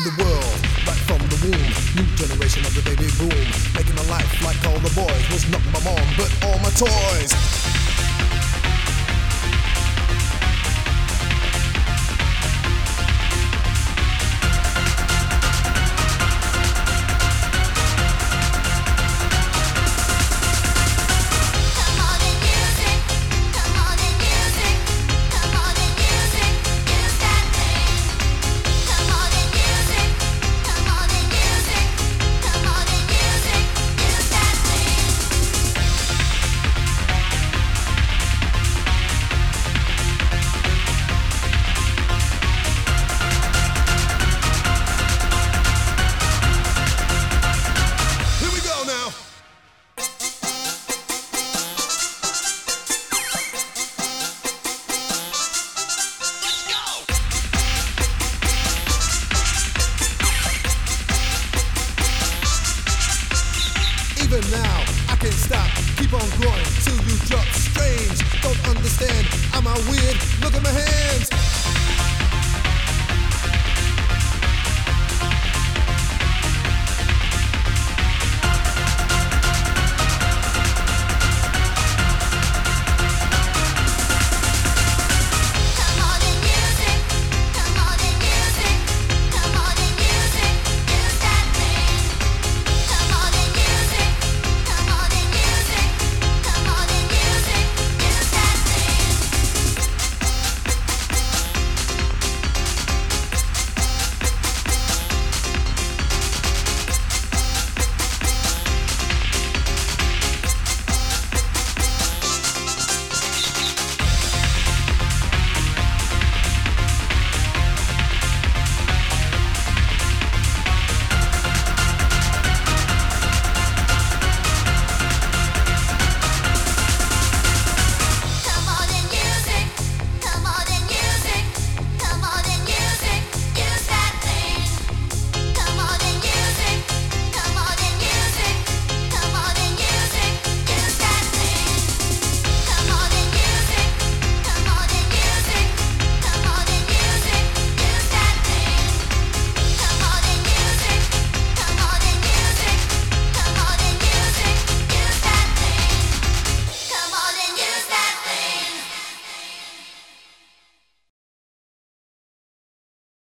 in the world, right from the womb. New generation of the baby boom, making my life like all the boys was nothing my mom, but all my toys. Now, I can't stop, keep on growing